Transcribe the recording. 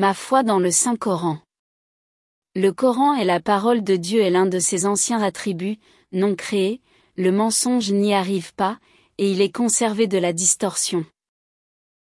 Ma foi dans le Saint-Coran. Le Coran est la parole de Dieu et l'un de ses anciens attributs, non créés, le mensonge n'y arrive pas, et il est conservé de la distorsion.